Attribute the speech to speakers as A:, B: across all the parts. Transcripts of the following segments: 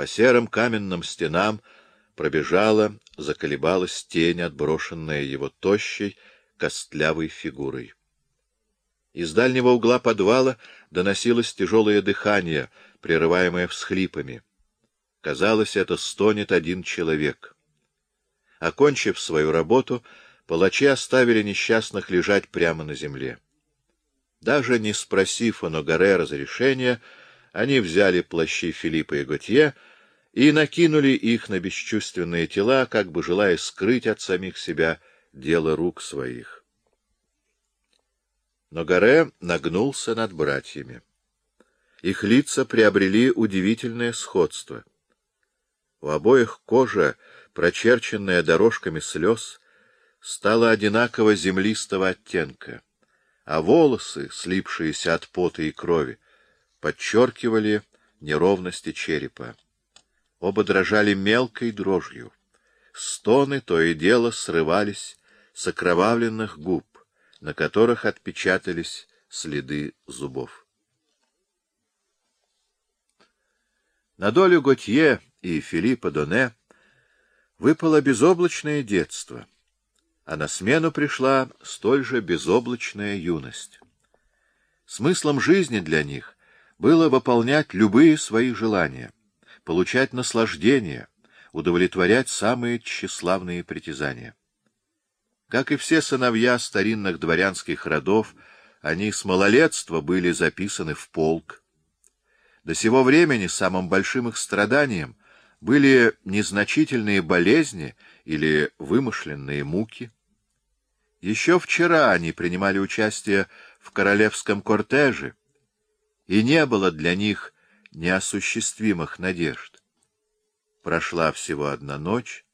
A: По серым каменным стенам пробежала, заколебалась тень, отброшенная его тощей, костлявой фигурой. Из дальнего угла подвала доносилось тяжелое дыхание, прерываемое всхлипами. Казалось, это стонет один человек. Окончив свою работу, палачи оставили несчастных лежать прямо на земле. Даже не спросив у Ногаре разрешения, они взяли плащи Филиппа и Готье и накинули их на бесчувственные тела, как бы желая скрыть от самих себя дело рук своих. Ногаре нагнулся над братьями. Их лица приобрели удивительное сходство. У обоих кожа, прочерченная дорожками слез, стала одинаково землистого оттенка, а волосы, слипшиеся от пота и крови, подчеркивали неровности черепа. Оба дрожали мелкой дрожью. Стоны то и дело срывались с окровавленных губ, на которых отпечатались следы зубов. На долю Готье и Филиппа Доне выпало безоблачное детство, а на смену пришла столь же безоблачная юность. Смыслом жизни для них было выполнять любые свои желания, получать наслаждение, удовлетворять самые тщеславные притязания. Как и все сыновья старинных дворянских родов, они с малолетства были записаны в полк, до сего времени самым большим их страданием были незначительные болезни или вымышленные муки. Еще вчера они принимали участие в королевском кортеже, и не было для них неосуществимых надежд. Прошла всего одна ночь,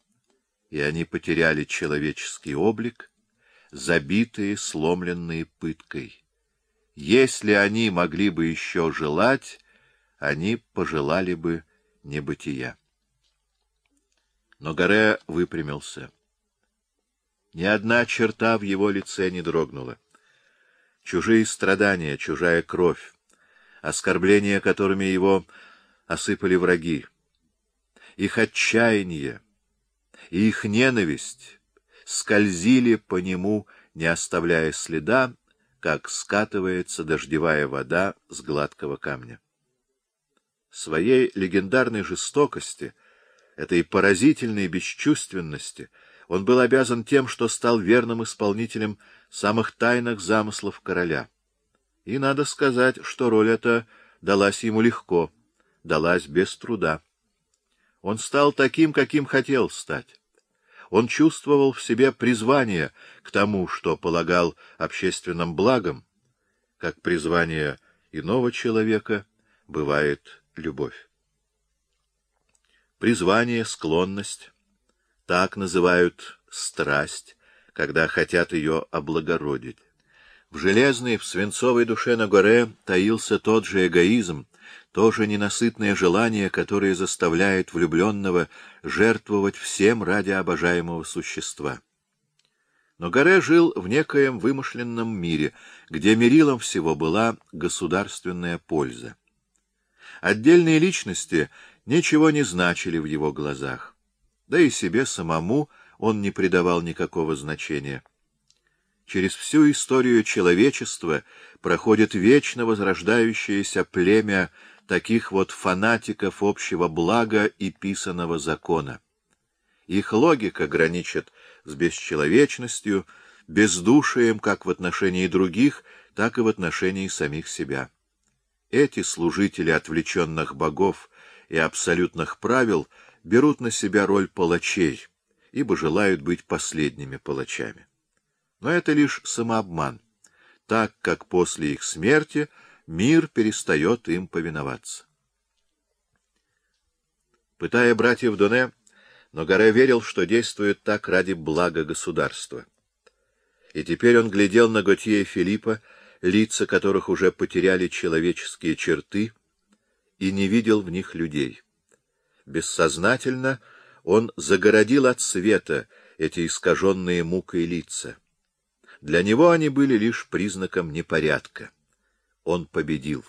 A: и они потеряли человеческий облик, забитые, сломленные пыткой. Если они могли бы еще желать, они пожелали бы небытия. Но Горе выпрямился. Ни одна черта в его лице не дрогнула. Чужие страдания, чужая кровь, оскорбления, которыми его осыпали враги, их отчаяние и их ненависть скользили по нему, не оставляя следа, как скатывается дождевая вода с гладкого камня своей легендарной жестокости, этой поразительной бесчувственности, он был обязан тем, что стал верным исполнителем самых тайных замыслов короля. И надо сказать, что роль эта далась ему легко, далась без труда. Он стал таким, каким хотел стать. Он чувствовал в себе призвание к тому, что полагал общественным благом, как призвание иного человека бывает любовь. Призвание, склонность — так называют страсть, когда хотят ее облагородить. В железной, в свинцовой душе на горе таился тот же эгоизм, то же ненасытное желание, которое заставляет влюбленного жертвовать всем ради обожаемого существа. Но Горе жил в некоем вымышленном мире, где мерилом всего была государственная польза. Отдельные личности ничего не значили в его глазах. Да и себе самому он не придавал никакого значения. Через всю историю человечества проходит вечно возрождающееся племя таких вот фанатиков общего блага и писаного закона. Их логика граничит с бесчеловечностью, бездушием как в отношении других, так и в отношении самих себя. Эти служители отвлеченных богов и абсолютных правил берут на себя роль палачей, ибо желают быть последними палачами. Но это лишь самообман, так как после их смерти мир перестает им повиноваться. Пытая братьев Доне, Ногаре верил, что действует так ради блага государства. И теперь он глядел на Готье и Филиппа, лица которых уже потеряли человеческие черты, и не видел в них людей. Бессознательно он загородил от света эти искаженные мукой лица. Для него они были лишь признаком непорядка. Он победил.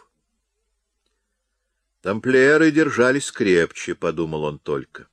A: Тамплиеры держались крепче, — подумал он только.